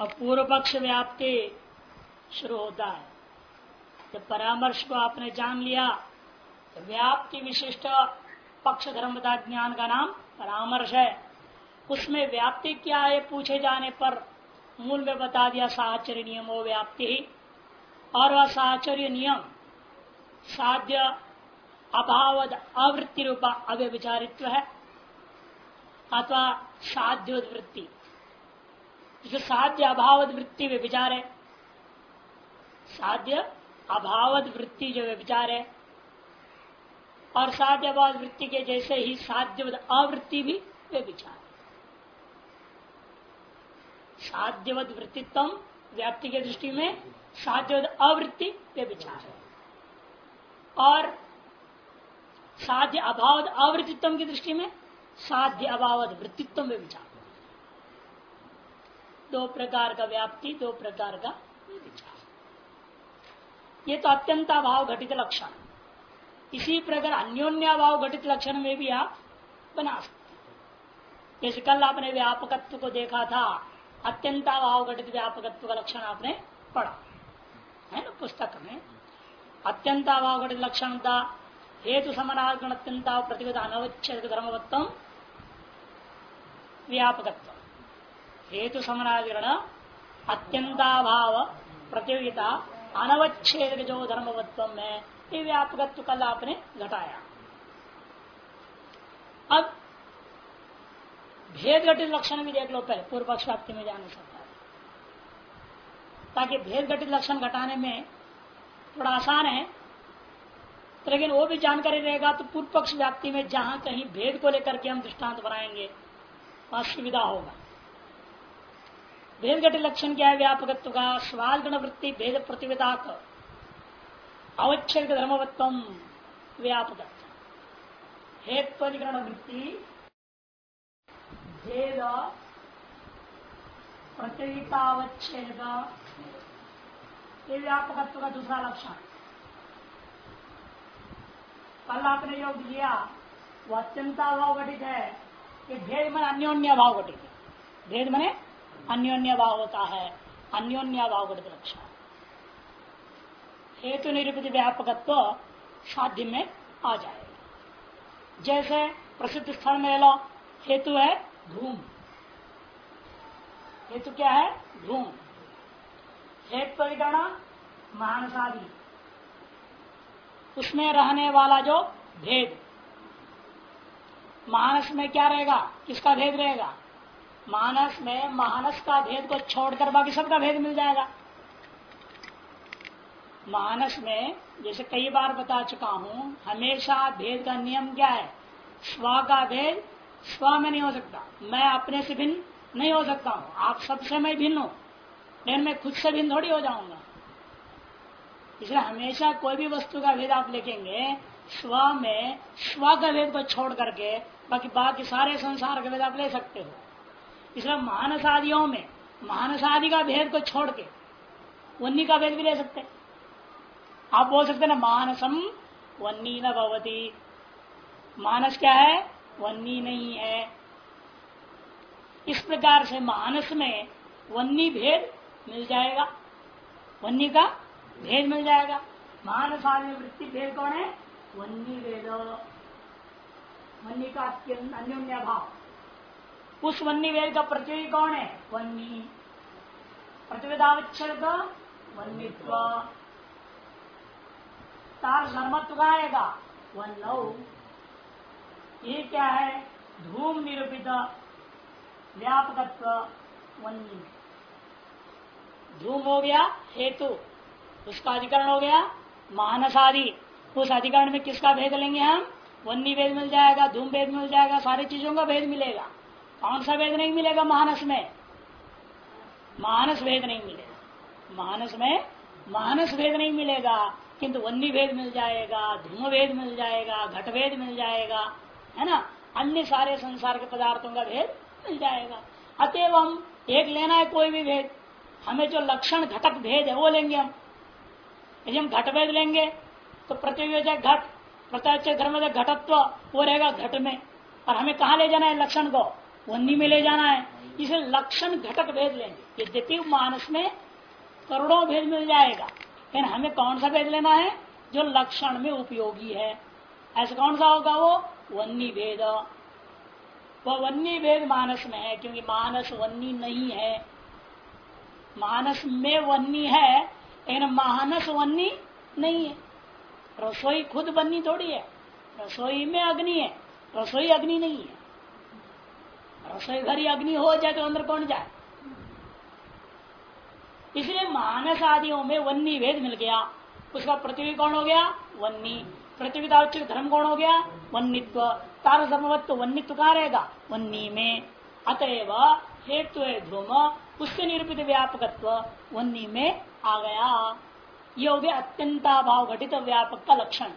और पूर्व पक्ष व्याप्ति शुरू होता है। जब परामर्श को आपने जान लिया तो व्याप्ति विशिष्ट पक्ष धर्मता ज्ञान का नाम परामर्श है। उसमें व्याप्ति क्या है पूछे जाने पर मूल में बता दिया, साहचर्य नियमो व्याप्ति ही। और वह साहचर्य नियम, साध्य अभाव अवृत्ति रूपा अव्यविचारित्व है, अथवा साध्योवृत्ति जो साध्य अभाव वृत्ति वे विचार है। साध्य अभाव वृत्ति जो वे विचार है। और साध्य अभाव वृत्ति के जैसे ही साध्य अवृत्ति भी वे विचार साध्यवद वृत्तित्व व्याप्ति के दृष्टि में साध्यवद अवृत्ति वे विचार है। और साध्य अभाव अवृत्तित्व की दृष्टि में साध्य अभाव वृत्तित्व में विचार दो प्रकार का व्याप्ति, दो प्रकार का विचार। ये तो अत्यंत अभाव घटित लक्षण। इसी प्रकार अन्योन्याभाव घटित लक्षण में भी आप बना सकते जैसे कल आपने व्यापकत्व को देखा था, अत्यंताभाव घटित व्यापकत्व का लक्षण आपने पढ़ा। है ना, पुस्तक में? अत्यंताभाव घटित लक्षण था, हेतु समनागण अत्यंता प्रतिगत अनवच्छेद धर्मवत्तम व्यापकत्व। हेतु समनाधिकरण अत्यंताभाव, प्रतियोगिता, अनवच्छेद जो धर्मवत्व में ये व्यापकत्व कल आपने घटाया। अब, भेद घटित लक्षण भी देख लो पहले, पूर्व पक्ष व्याप्ति में जाने सकता है ताकि भेद घटित लक्षण घटाने में थोड़ा आसान है, लेकिन वो भी जानकारी रहेगा तो पूर्व पक्ष व्याप्ति में जहाँ कहीं भेद को लेकर के हम दृष्टांत बनाएँगे, वहाँ सुविधा होगा। भेद घटित लक्षण क्या है? व्यापकत्व का स्वाद गण वृत्ति भेद प्रतिविधा अवच्छेद धर्मवत्व व्यापक हेत्वधिकरण वृत्ति भेद प्रतियोगितावच्छेद ये व्यापकत्व का दूसरा लक्षण। कल आपने योग लिया, वो अत्यंता भाव घटित है। कि भेद मन अन्योन्य भाव घटित है। भेद मने अन्योन्य भाव होता है। अन्योन्य भाव घटित लक्षण हेतु निरूपित व्यापकत्व साध्य में आ जाएगा। जैसे प्रसिद्ध स्थल में लो हेतु है धूम हेतु क्या है? धूम हेतु परिगणा मानसादि। उसमें रहने वाला जो भेद। मानस में क्या रहेगा? किसका भेद रहेगा? मानस में मानस का भेद को छोड़कर बाकी सबका भेद मिल जाएगा। मानस में, जैसे कई बार बता चुका हूँ, हमेशा भेद का नियम क्या है? स्व का भेद स्व में नहीं हो सकता। मैं अपने से भिन्न नहीं हो सकता हूँ। आप सबसे मैं भिन्न हूँ। लेकिन मैं खुद से भिन्न थोड़ी हो जाऊँगा। इसलिए हमेशा कोई भी वस्तु का भेद आप लिखेंगे, स्व में स्व का भेद को छोड़ करके बाकी बाकी सारे संसार का भेद आप ले सकते हो। इसलिए मानस आदियों में मानस आदि का भेद को छोड़ के, वन्नी का भेद भी ले सकते आप बोल सकते ना, मानसम वन्नी न भवती। मानस क्या है? वन्नी नहीं है। इस प्रकार से मानस में वन्नी भेद मिल जाएगा। वन्नी का भेद मिल जाएगा। मानस आदि वृत्ति भेद कौन है? वन्नी भेद। वन्नी का अन्योन्य भाव उस वन्नी वेद का प्रतियोगी कौन है? वन्नी। प्रतिवेदावच्छेद वन्यत्व तार धर्मत्व का आएगा वन्नौ। ये क्या है? धूम निरूपित व्यापकत्व वन्नी। धूम हो गया, हेतु। उसका अधिकरण हो गया, मानसादि। उस अधिकरण में किसका भेद लेंगे हम? वन्नी भेद मिल जाएगा, धूम भेद मिल जाएगा, सारी चीज़ों का भेद मिलेगा। कौन सा भेद नहीं मिलेगा मानस में? मानस भेद नहीं मिलेगा। मानस में मानस भेद नहीं मिलेगा, किंतु वन्नी भेद मिल जाएगा, धूम भेद मिल जाएगा, घट भेद मिल जाएगा, है ना? अन्य सारे संसार के पदार्थों का भेद मिल जाएगा। अतएव हम एक लेना है कोई भी भेद। हमें जो लक्षण घटक भेद है, वो लेंगे हम। यदि हम घट भेद लेंगे तो प्रतियोगी घट, प्रत्यक्ष धर्म घटत्व, वो रहेगा घट में। और हमें कहा ले जाना है लक्षण को? वन्नी में ले जाना है। इसे लक्षण घटक भेद लेंगे। यद्यपि मानस में करोड़ों भेद मिल जाएगा। लेकिन हमें कौन सा भेद लेना है? जो लक्षण में उपयोगी है। ऐसा कौन सा होगा वो? वन्नी भेद। वह वन्नी भेद मानस में है, क्योंकि मानस वन्नी नहीं है। मानस में वन्नी है, लेकिन मानस वन्नी नहीं है। रसोई खुद बन्नी थोड़ी है। रसोई में अग्नि है। रसोई अग्नि नहीं है। रसोई घर ही अग्नि हो जाए तो अंदर कौन जाए? इसलिए मानस आदियों में वन्नी भेद मिल गया। उसका पृथ्वी कौन हो गया? वन्नी। पृथ्वी का धर्म कौन हो गया? वन्नित्व। तार समवत्व वन्नित्व कहा रहेगा? वन्नी में। अतएव हेतु ध्रुम उससे निरूपित व्यापकत्व वन्नी में आ गया। ये हो गया अत्यंताभाव घटित व्यापक का लक्षण।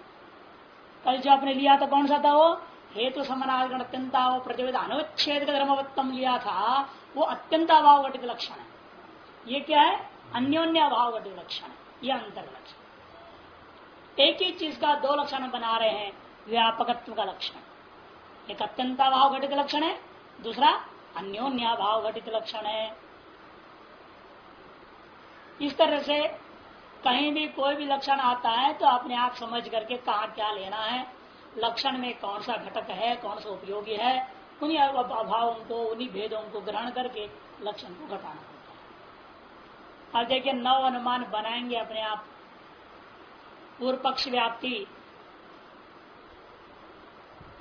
कल जो आपने लिया था कौन सा था वो? हेतु समनागण अत्यंताव प्रतिवेद अनुच्छेद धर्मवत्तम लिया था, वो अत्यंताभाव घटित लक्षण है। ये क्या है? अन्योन्य भाव घटित लक्षण है। ये अंतर लक्षण एक ही चीज़ का दो लक्षण बना रहे हैं, व्यापकत्व का लक्षण। एक अत्यंताभाव घटित लक्षण है, दूसरा अन्योन्या भाव घटित लक्षण है। इस तरह से कहीं भी कोई भी लक्षण आता है तो अपने आप समझ करके कहा क्या लेना है लक्षण में कौन सा घटक है, कौन सा उपयोगी है, उन्हीं अभावों को, उन्हीं भेदों को ग्रहण करके लक्षण को घटाना होता है। अब देखिए, नव अनुमान बनाएँगे अपने आप। पूर्व पक्ष व्याप्ति।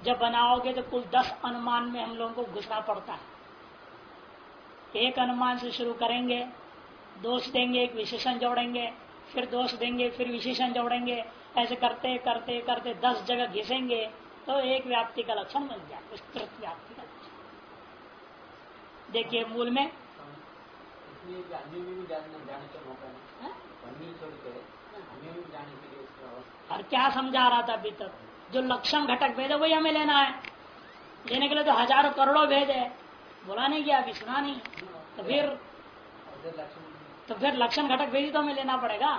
जब बनाओगे तो कुल दस अनुमान में हम लोगों को घुसना पड़ता है। एक अनुमान से शुरू करेंगे, दोष देंगे, एक विशेषण जोड़ेंगे, फिर दोष देंगे, फिर विशेषण जोड़ेंगे ऐसे करते करते करते दस जगह घिसेंगे तो एक व्याप्ति का लक्षण मिल जाए विस्तृत व्याप्ति का लक्षण। देखिए मूल में। और क्या समझा रहा था अभी तक? जो लक्षण घटक भेद है वही हमें लेना है। लेने के लिए तो हज़ारों करोड़ों भेद है। बोला नहीं गया अभी सुना नहीं। तो फिर तो फिर लक्षण घटक भेदी तो हमें लेना पड़ेगा।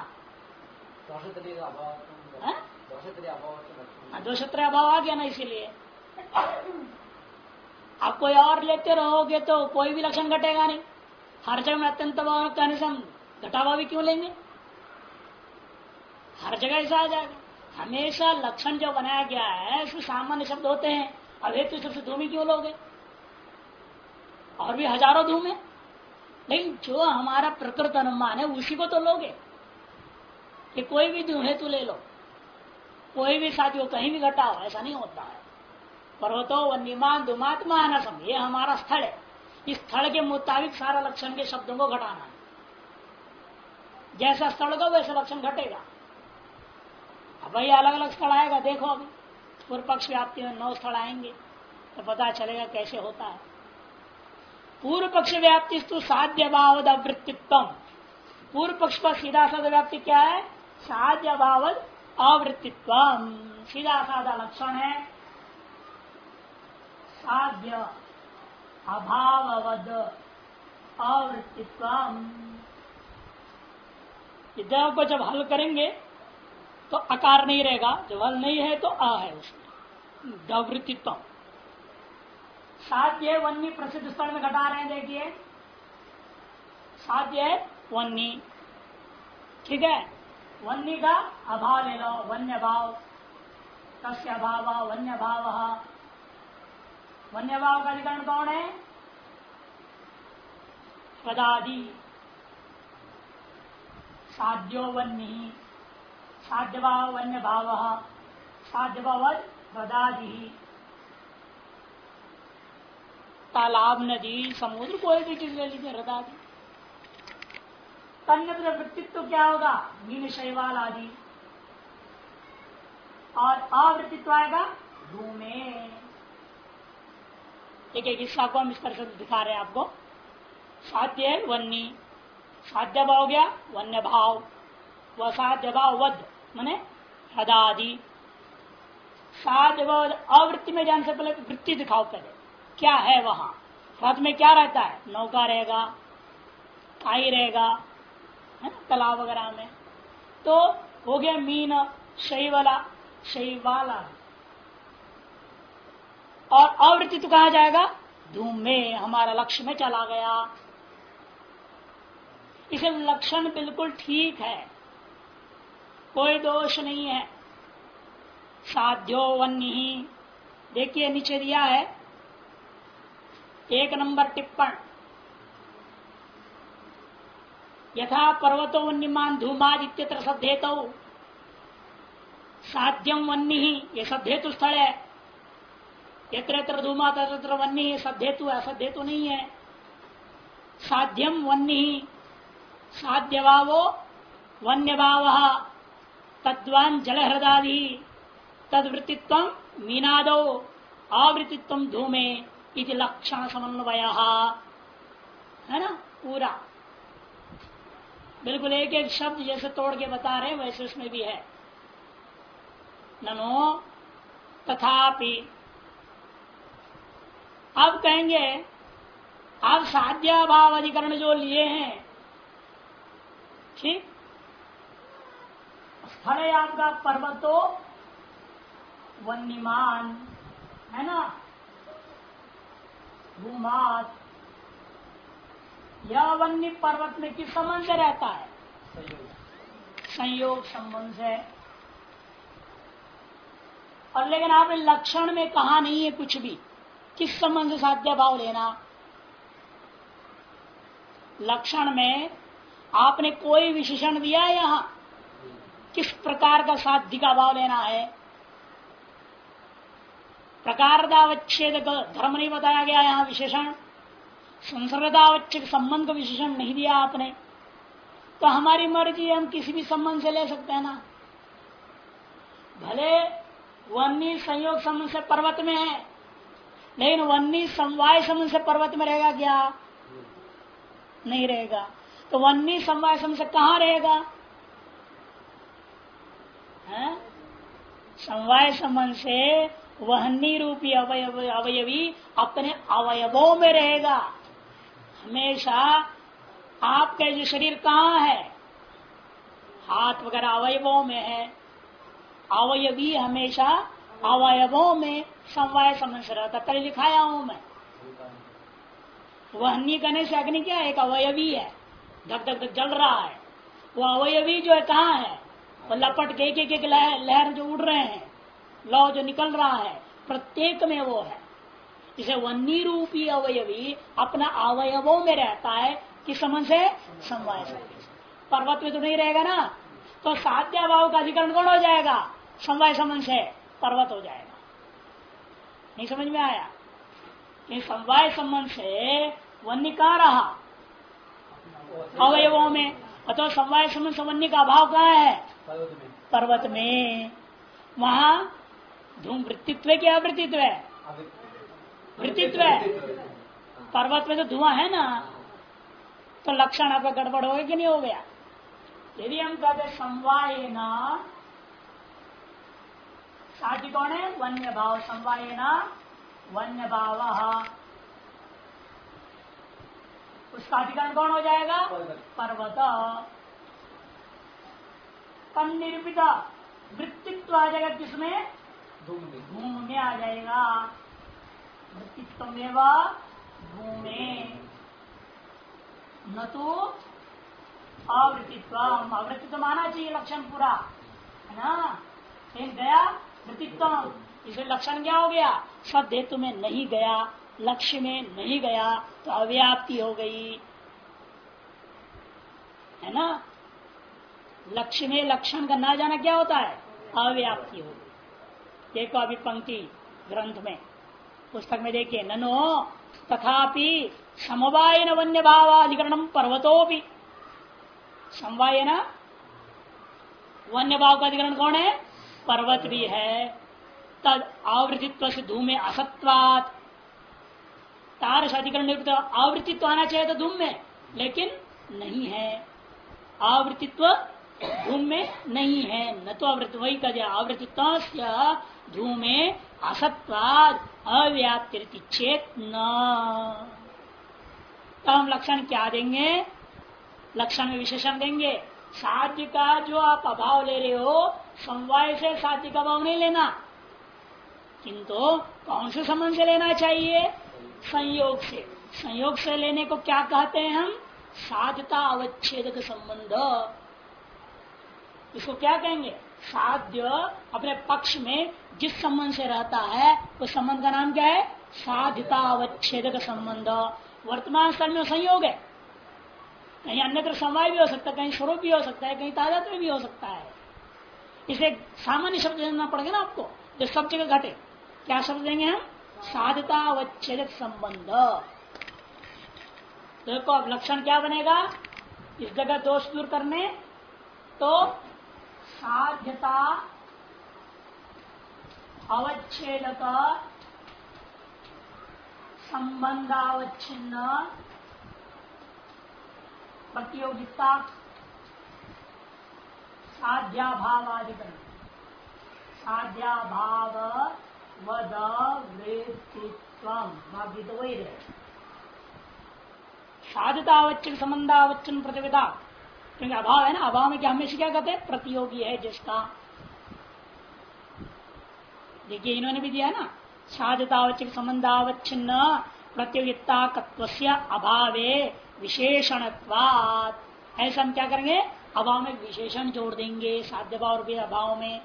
दोषत्र अभाव आ गया ना इसीलिए। आप कोई और लेते रहोगे तो कोई भी लक्षण घटेगा नहीं। हर जगह में अत्यंत अभाव कहने से हम घटावा भी क्यों लेंगे? हर जगह ऐसा आ जाएगा। हमेशा लक्षण जो बनाया गया है उसमें सामान्य शब्द होते हैं। अब हेतु सबसे धूमि क्यों लोगे? और भी हज़ारों धूम है। लेकिन जो हमारा प्रकृत अनुमान है उसी को तो लोगे। कि कोई भी हेतु ले लो। कोई भी साथियों, कहीं भी घटा हो ऐसा नहीं होता है। पर्वतो वन्यमान दुमात महानसम ये हमारा स्थल है। इस स्थल के मुताबिक सारा लक्षण के शब्दों को घटाना है। जैसा स्थल होगा, वैसा लक्षण घटेगा। अब भाई अलग अलग स्थल आएगा, देखो अभी। पूर्व पक्ष व्याप्ति में नौ स्थल आएँगे तो पता चलेगा कैसे होता है। पूर्व पक्ष व्याप्ति साध्य भाव अवृत्तित्व पूर्व पक्ष का सीधा साधा व्याप्ति क्या है? साध्य भाव अवृत्तित्व सीधा साधा लक्षण है। साध्य, अभाववद अवृत्तित्व इधर को जब हल करेंगे तो अकार नहीं रहेगा। जब हल नहीं है तो आ है उसमें। दवृत्तित्व साध्य वन्नी प्रसिद्ध स्थल में घटा रहे हैं, देखिए। साध्य वन्नी ठीक है? वन्य का अभाव ले लो वन्य भाव कस्य अभाव वन्य भाव वन्य भाव का अधिकरण कौन है? पदादि साध्यो वन्य साध्य भाव वन्य भाव साध्य भाव पदादि तालाब नदी समुद्र कोई भी चीज़ ले लीजिए हृदादि तन्य वृत्तित्व क्या होगा? मीन शैवाल आदि। और अवृत्तित्व आएगा धूमे एक एक हिस्सा को हम इस तरह से दिखा रहे हैं आपको। साध्य है वन्नी। साध्य भाव गया वन्य भाव। व साध्य भाव वध मैने हदादि। साध्य भाव अवृत्ति में जाने से पहले वृत्ति दिखाओ पहले। क्या है वहाँ? रथ में क्या रहता है? नौका रहेगा, काई रहेगा है तालाब वगैरह में। तो हो गया मीन, शैवला, शैवाला। और अवृत्ति तो कहा जाएगा? धूम में, हमारा लक्ष्य में चला गया। इसे लक्षण बिल्कुल ठीक है। कोई दोष नहीं है। साध्यो वन्य ही देखिए, नीचे दिया है। एक नंबर टिप्पण। यथा पर्वतो वन्यमान धूमादित्यत्र सद्धेत। साध्यम वन्य ही ये सद्धेतु स्थल। है यत्र यत्र धूमा तत्र वन्य सद्धेतु, असद्धेतु नहीं है साध्यम वन्य ही साध्य भावो वन्य भाव तद्वान जल हृदादि तदवृत्तित्व मीनादो, आवृत्तित्व धूमे इति लक्षण समन्वय है ना? पूरा। बिल्कुल एक एक शब्द जैसे तोड़ के बता रहे हैं, वैसे उसमें भी है। ननो तथापि। अब कहेंगे आप साध्याभाव अधिकरण जो लिए हैं, ठीक? स्थल है आपका पर्वतो वन्यमान है ना? भूमात यह वन्य पर्वत में किस संबंध रहता है? संयोग संबंध से। और लेकिन आपने लक्षण में कहा नहीं है कुछ भी, किस संबंध साध्य भाव लेना? लक्षण में आपने कोई विशेषण दिया है यहाँ? किस प्रकार का साध्य का भाव लेना है? प्रकारदावच्छेद धर्म नहीं बताया गया यहाँ विशेषण। संसर्गदावच्छेद संबंध का विशेषण नहीं दिया आपने। तो हमारी मर्ज़ी हम किसी भी संबंध से ले सकते हैं ना। भले वन्नी संयोग संबंध से पर्वत में है, लेकिन वन्नी समवाय संबंध से पर्वत में रहेगा क्या? नहीं रहेगा। तो वन्नी समवाय संबंध से कहा रहेगा? समवाय संबंध से वहनी रूपी अवयव अवयवी अपने अवयवों में रहेगा। हमेशा आपका जो शरीर कहाँ है? हाथ वगैरह अवयवों में है। अवयवी हमेशा अवयवों में समवाय संबंध से रहता कल लिखाया हूँ मैं। वह वहनी करने से अग्नि क्या एक अवयवी है। धक धक धक जल रहा है। वो अवयवी जो है कहाँ है? वो लपट के लहर जो उड़ रहे हैं लौ जो निकल रहा है, प्रत्येक में वो है। इसे वन्नी रूपी अवयवी अपना अवयवों में रहता है। किस समझ से? समवाय पर्वत में तो नहीं रहेगा ना? तो साध्या भाव का अधिकरण कौन हो जाएगा? समवाय संबंध से पर्वत हो जाएगा। नहीं समझ में आया? नहीं समवाय संबंध से वन्य कहा रहा? अवयवों में। अथवा समवाय संबंध वन्य का अभाव कहा है? पर्वत में। वहाँ धूम वृत्तित्व क्या वृत्तित्व है। वृत्तित्व है। पर्वत में तो धुआँ है ना तो लक्षण आपका गड़बड़ हो गया कि नहीं हो गया? यदि हम कहते समवाय न साथी कौन है? वन्य भाव समवाय न वन्य भाव उसका अधिकरण कौन हो जाएगा? पर्वत। तन निरूपित वृत्तित्व आ जाएगा किसमें? भूमि में आ जाएगा। वृत्तित्व भूमि। न तो अवृत्तित्व अवृत्तित्व माना चाहिए लक्षण पूरा, है ना? एक गया? वृत्तित्व इसे लक्षण क्या हो गया? सब हेतु में नहीं गया, लक्ष्य में नहीं गया तो अव्याप्ति हो गई। है ना? लक्ष्य में लक्षण का ना जाना क्या होता है? अव्याप्ति हो गई। देखो अभी पंक्ति ग्रंथ में। पुस्तक में देखिए ननो तथापि समवायन वन्य भावाधिकरण पर्वतो भी समवायन वन्य भाव का अधिकरण कौन है पर्वत भी है तद आवृत्तित्व से धूमे असत्वात तारस अधिकरण आवृत्तित्व आना चाहिए तो धूम में लेकिन नहीं है। आवृत्तित्व धूम में नहीं है। न तो आवृत्ति वही कह आवृत्तित्व धूमे असत्वाद अव्याप्ति चेत न। तो हम लक्षण क्या देंगे? लक्षण में विशेषण देंगे। साध्य का जो आप अभाव ले रहे हो, समवाय से साध्य का अभाव नहीं लेना। किंतु कौन से संबंध से लेना चाहिए? संयोग से। संयोग से लेने को क्या कहते हैं हम? साधता अवच्छेद संबंध। इसको क्या कहेंगे? साध्य अपने पक्ष में जिस संबंध से रहता है, उस संबंध का नाम क्या है? साध्यता अवच्छेद संबंध। वर्तमान स्तर में संयोग है। कहीं अन्यत्र समय भी हो सकता है, कहीं स्वरूप भी हो सकता है, कहीं ताज़ा भी हो सकता है। इसे सामान्य शब्द देना पड़ेगा ना आपको, जो सब जगह घटे। क्या शब्द देंगे हम? साधता अवच्छेद संबंध। देखो, अब लक्षण क्या बनेगा? इस जगह दोष दूर करने तो साध्यता अवच्छेद संबंधावच्छिन्न प्रतियोगिता साध्याभावादिकरण। साध्याभाव वृत्तित्व तो वही रहे साधतावच्चन संबंधावच्चन प्रतियोगिता। क्योंकि अभाव है ना? अभाव में क्या हमेशा क्या कहते हैं? प्रतियोगी है जिसका। देखिए, इन्होंने भी दिया ना? साधतावच्चन संबंधावच्छिन्न प्रतियोगिता अभावे विशेषण ऐसा हम क्या करेंगे? अभाव में विशेषण जोड़ देंगे, साध्य भाव के अभाव में।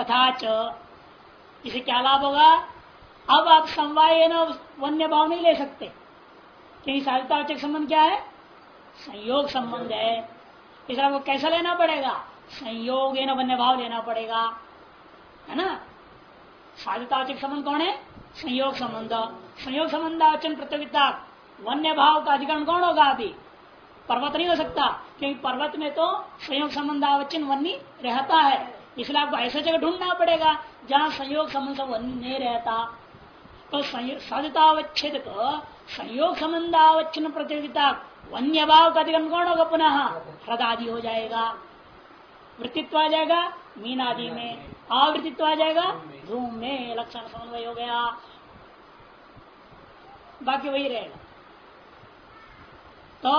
तथा च, इसे क्या लाभ होगा? अब आप समवाय वन्य भाव नहीं ले सकते। क्योंकि साध्यतावचक संबंध क्या है? संयोग संबंध है। इस आपको कैसा लेना पड़ेगा? संयोग न वन्य भाव लेना पड़ेगा। है ना? साध्यतावचक संबंध कौन है? संयोग संबंध। संयोग संबंध संबंधावचन प्रतियोगिता वन्य भाव का अधिकरण कौन होगा अभी? पर्वत नहीं हो सकता, क्योंकि पर्वत में तो संयोग संबंध आवचन वन्य रहता है। इसलिए आपको ऐसा जगह ढूंढना पड़ेगा जहाँ संयोग संबंध वन्य नहीं रहता। तो साधितावच्छेद संयोग संबंध आवच्छन प्रतियोगिता वन्य भाव का अधिकरण कौन होगा पुनः ह्रद आदि हो जाएगा वृत्तित्व आ जाएगा मीन आदि में आवृत्तित्व आ जाएगा धूम में लक्षण समन्वय हो गया बाकी वही रहेगा तो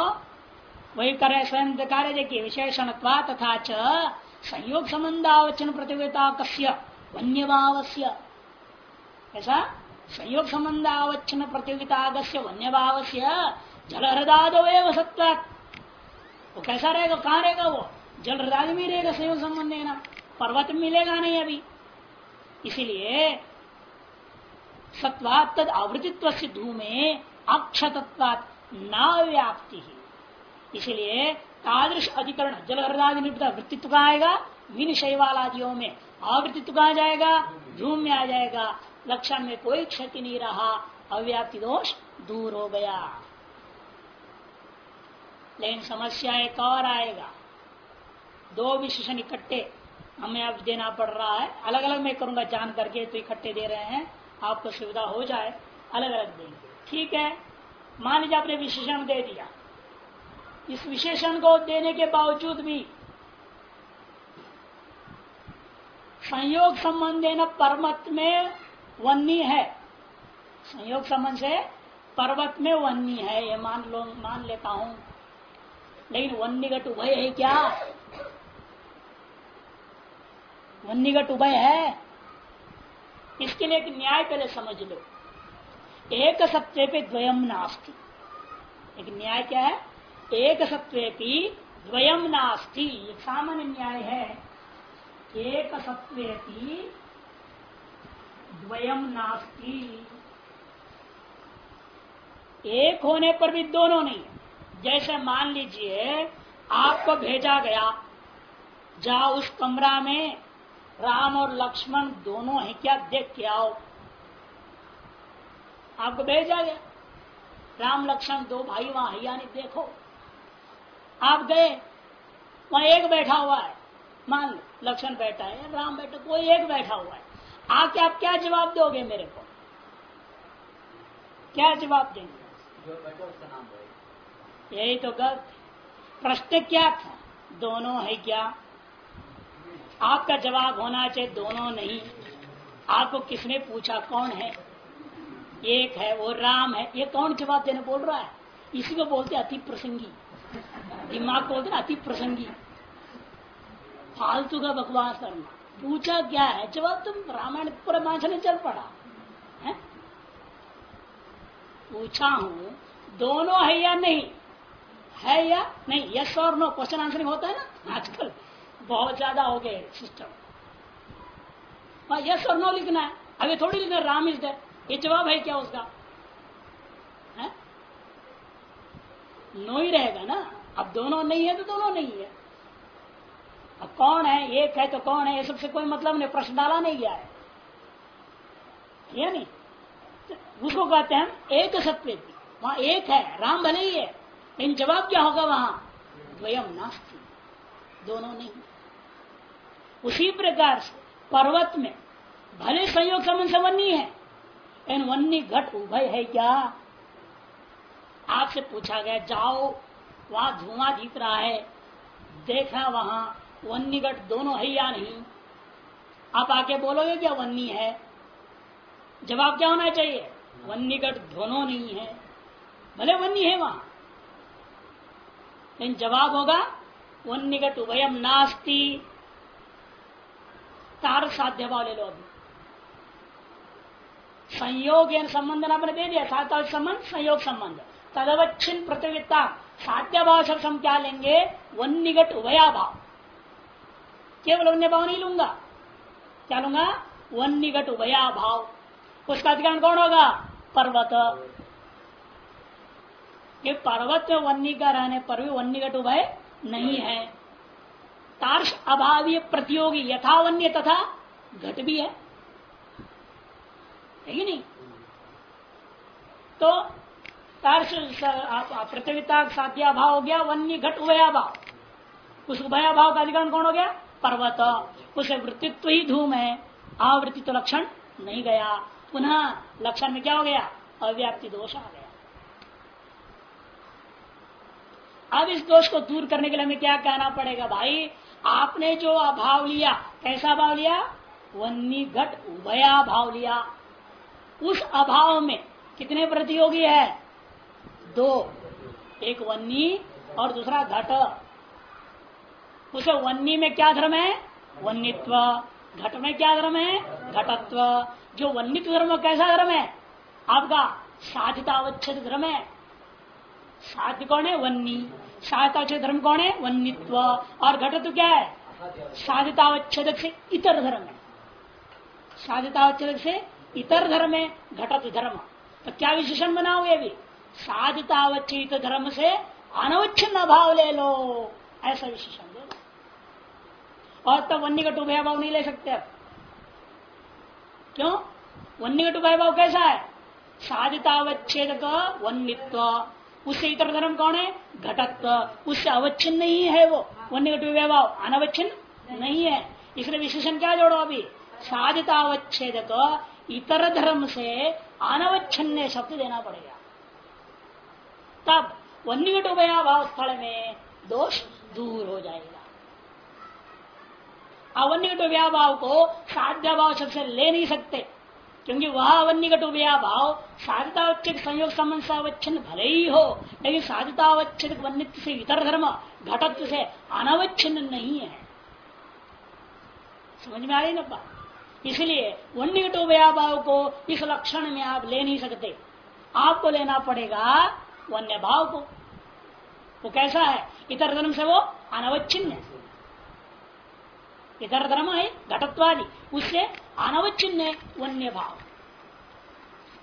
वही करे स्वयं कार्य देखिए विशेषण तथा च संयोग संबंधावचन प्रतियोगिता कस्य वन्य भाव ऐसा संयोग संबंधावचन प्रतियोगिता वन्य भाव जल हृदय सत्व वो कैसा रहेगा? कहाँ रहेगा वो? जल हृदय में रहेगा, संयोग संबंध ना। पर्वत मिलेगा नहीं अभी। इसीलिए सत्वात तद आवृत्तित्व से धूमे अक्षतत्वात न व्याप्ति ही। इसलिए तादृश अधिकरण जल हृदय वृत्तित्व का आएगा? विनिषय वालादियों में। अवृत्तित्व कहा जाएगा? धूम में आ जाएगा। लक्षण में कोई क्षति नहीं रहा। अव्याप्ति दोष दूर हो गया। लेकिन समस्या एक और आएगा। दो विशेषण इकट्ठे हमें अब देना पड़ रहा है। अलग अलग मैं करूँगा जान करके तो इकट्ठे दे रहे हैं। आपको सुविधा हो जाए अलग अलग देंगे। ठीक है? मान लीजिए आपने विशेषण दे दिया। इस विशेषण को देने के बावजूद भी संयोग संबंध न, पर्वत में वन्नी है। संयोग संबंध से पर्वत में वन्नी है, ये मान लो, मान लेता हूँ। लेकिन वन्नीगट उभय है क्या? वन्नीगट उभय है? इसके लिए एक न्याय पहले समझ लो। एक सत्य पे द्वयम नास्ती। एक न्याय क्या है? एक सत्व की द्वयम नास्ति। एक सामान्य न्याय है। एक सत्व की द्वयम नास्ति। एक होने पर भी दोनों नहीं। जैसे मान लीजिए, आपको भेजा गया। जाओ उस कमरा में, राम और लक्ष्मण दोनों है क्या? देख के आओ। आपको भेजा गया। राम, लक्ष्मण दो भाई वहाँ है, यानी देखो। आप गए, वहाँ एक बैठा हुआ है। मान लो, लक्ष्मण बैठा है, राम बैठा, कोई एक बैठा हुआ है। आके आप क्या जवाब दोगे मेरे को? क्या जवाब देंगे? यही तो गलत प्रश्न क्या था? दोनों है क्या? आपका जवाब होना चाहिए, दोनों नहीं। आपको किसने पूछा, कौन है? एक है, वो राम है। ये कौन जवाब देने बोल रहा है? इसी को बोलते अति प्रसंगी। दिमाग को बोलते अति प्रसंगी। फालतू का बकवास करना। पूछा क्या है? जवाब तुम रामायण पूरा मांझने चल पड़ा। है? पूछा हूँ, दोनों है या नहीं? है या नहीं? यस और नो क्वेश्चन आंसरिंग होता है ना? आजकल बहुत ज़्यादा हो गए सिस्टम यस और नो लिखना है। अभी थोड़ी लिखना राम इज़ देर ये जवाब है क्या उसका? है? नो ही रहेगा ना। अब दोनों नहीं है तो दोनों नहीं है। अब कौन है? एक है तो कौन है? ये सबसे कोई मतलब नहीं। प्रश्न डाला नहीं गया है। या नहीं? तो उसको कहते हैं एक सत्य। वहाँ एक है। राम भले ही है। लेकिन जवाब क्या होगा वहाँ? द्वयम नास्ती। दोनों नहीं। उसी प्रकार से पर्वत में भले संयोग संबंध से वन्नी है, लेकिन वन्नी घट उभय है क्या? आपसे पूछा गया, जाओ, वहाँ धुआँ दिख रहा है। देखा वहाँ वन्नी घट दोनों है या नहीं? आप आके बोलोगे क्या वन्नी है? जवाब क्या होना चाहिए? वन्नी घट दोनों नहीं है। भले वन्नी है वहाँ। लेकिन जवाब होगा वन्यगट उभयम नास्ती। तार साध्य भाव ले लो अभी। संयोग संबंध आपने दे दिया सात संबंध, संयोग संबंध। तदवच्छिन्न प्रतियोगिता साध्य भाव शब्द हम क्या लेंगे? वन्यगट उभया भाव। केवल वन्य भाव नहीं लूँगा। क्या लूँगा? वन्यगट उभया भाव। उसका अधिकरण कौन होगा? पर्वत। कि पर्वत में वन्य का रहने पर भी वन्य घट उभय नहीं है। तार्श अभावी प्रतियोगी यथा वन्य तथा घट भी है। नहीं? तो तार्श प्रतियोगिता साध्या भाव हो गया वन्य घट उभया भाव। उस उभया भाव का अधिकरण कौन हो गया? पर्वत। उसे वृत्तित्व ही धूम है। आवृत्तित्व लक्षण नहीं गया। पुनः लक्षण में क्या हो गया? अव्याप्ति दोष आ गया। अब इस दोष को दूर करने के लिए हमें क्या कहना पड़ेगा भाई? आपने जो अभाव लिया, कैसा भाव लिया? वन्नी घट उभया भाव लिया। उस अभाव में कितने प्रतियोगी है? दो। एक वन्नी और दूसरा घट। उसे वन्नी में क्या धर्म है? वन्नित्व। घट में क्या धर्म है? घटत्व। जो वन्नित्व धर्म, कैसा धर्म है? आपका साधितावच्छेद धर्म है। साध्य कौन है वन्नी। साधतावच्छेद धर्म कौन है वन्नित्व। और घटत तो क्या है? साधितावच्छेद से इतर धर्म है। साधितावच्छेद से इतर धर्म है, घटत धर्म। तो क्या विशेषण बनाओ ये भी? साधितावच्छित धर्म से अनवच्छिन्न भाव ले लो। ऐसा विशेषण दे और तब वन्य घट उभय भाव नहीं ले सकते अब। क्यों? वन्य घट उभय भाव कैसा है? साधितावच्छेद वन्यत्व उससे इतर धर्म कौन है? घटत्व। उससे अवच्छिन्न नहीं है वो। वन्य घट व्यवहाव अनवच्छिन्न नहीं है। इसलिए विशेषण क्या जोड़ो अभी? साधितावच्छेद इतर धर्म से अनवच्छिन्न शब्द देना पड़ेगा। तब वन्य घट भाव स्थल में दोष दूर हो जाएगा। अवन्य घट व्याभाव को साध्या भाव शब्द से ले नहीं सकते। क्योंकि वह अवन्य घटोपया भाव, साधितावच्छेद संयोग संबंध भले ही हो लेकिन साधितावच्छेद वन्यत्व से इतर धर्म, घटत्व से अनवच्छिन्न नहीं है। समझ में आ रही ना इसलिए वन्य घटोपया भाव को इस लक्षण में आप ले नहीं सकते। आपको लेना पड़ेगा वन्य भाव को। वो कैसा है? इतर धर्म से वो अनवच्छिन्न है। इतर धर्म है, घटत्वादी। उससे अनवच्छिन्न वन्य भाव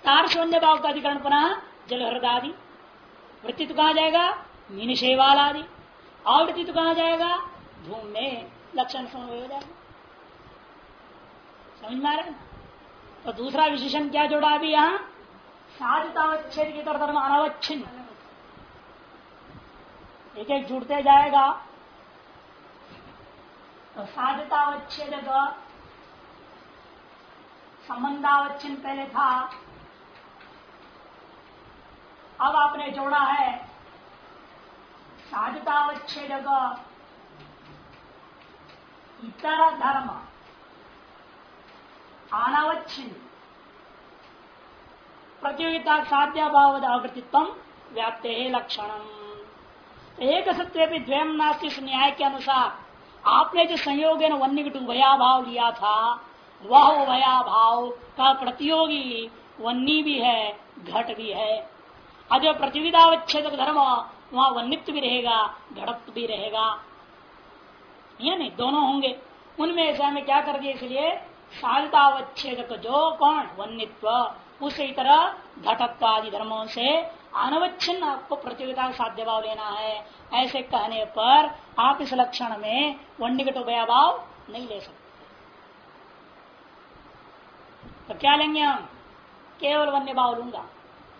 तार्श वन्य भाव का अधिकरण पुनः जल हृदादि वृत्ति तो कहा जाएगा? मीन मीनशेवाल आदि आवृत्ति तो कहा जाएगा? धूम में लक्षण समझ में आ रहे तो दूसरा विशेषण क्या जोड़ा अभी यहाँ? साधितावच्छेद की तरह धर्म अनवच्छिन्न। एक एक जुड़ते जाएगा। तो साधतावच्छेद संबंधावच्छिन्न पहले था। अब आपने जोड़ा है। साधतावच्छेद इतर धर्म। अनावच्छिन्न। प्रतियोगिता साध्या भाव आवृत्तित्व व्याप्ते लक्षण एक सत्य द्वयम नास्ती न्याय के अनुसार। आपने जो संयोग है वन्य भाव लिया था वह उभया भाव का प्रतियोगी, वन्नी भी है, घट भी है। अजय प्रतिविधावच्छेद धर्म, वहाँ वन्नित्व भी रहेगा घड़त्व भी रहेगा। या नहीं, दोनों होंगे। उनमें ऐसा में क्या कर दिया इसलिए? साधतावच्छेद जो कौन? वन्नित्व। उसी तरह घटत्व आदि धर्मों से अनवच्छिन्न आपको प्रतियोगिता साध्य भाव लेना है। ऐसे कहने पर आप इस लक्षण में वन्यघट भाव नहीं ले सकते। तो क्या लेंगे हम? केवल वन्य भाव लूँगा।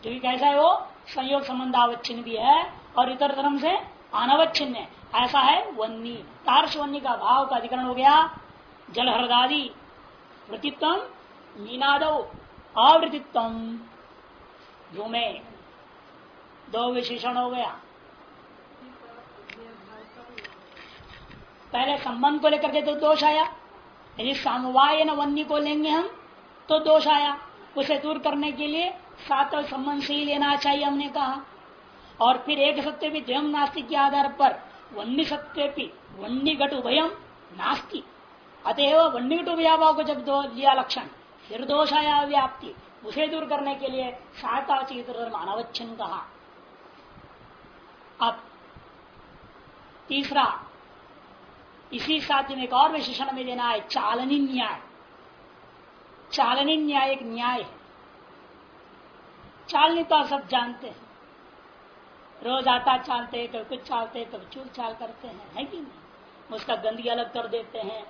क्योंकि कैसा है वो? संयोग संबंध अवच्छिन्न भी है और इतर धर्म से अनवच्छिन्न है। ऐसा है वन्नी। तार्श वन्नी का भाव का अधिकरण हो गया। जल हृदादि वृत्तित्व मीनादो अवृत्तित्व झूमे दो विशेषण हो गया। पहले संबंध को लेकर के तो दोष आया। यदि समवाय न वन्य को लेंगे हम। तो दोष आया। उसे दूर करने के लिए सात संबंध से ही लेना चाहिए, हमने कहा। और फिर एक सत्य भी द्वयम नास्तिक के आधार पर। वन्य सत्य भी, वन्य घट उभयम नास्ती। अतएव वन्य घट उभयाभाव को जब दो लिया लक्षण, फिर दोष आया व्याप्ति उसे दूर करने के लिए सहायता चित्र मानवच्छन कहा। अब तीसरा, इसी साथ में एक और विशेषण में देना है, चालनी न्याय। चालनी न्याय एक न्याय है। चालनी तो सब जानते हैं। रोज आता चालते हैं कभी कुछ चालते हैं कभी चूल चाल करते हैं। है कि नहीं? उसका गंदगी अलग कर देते हैं।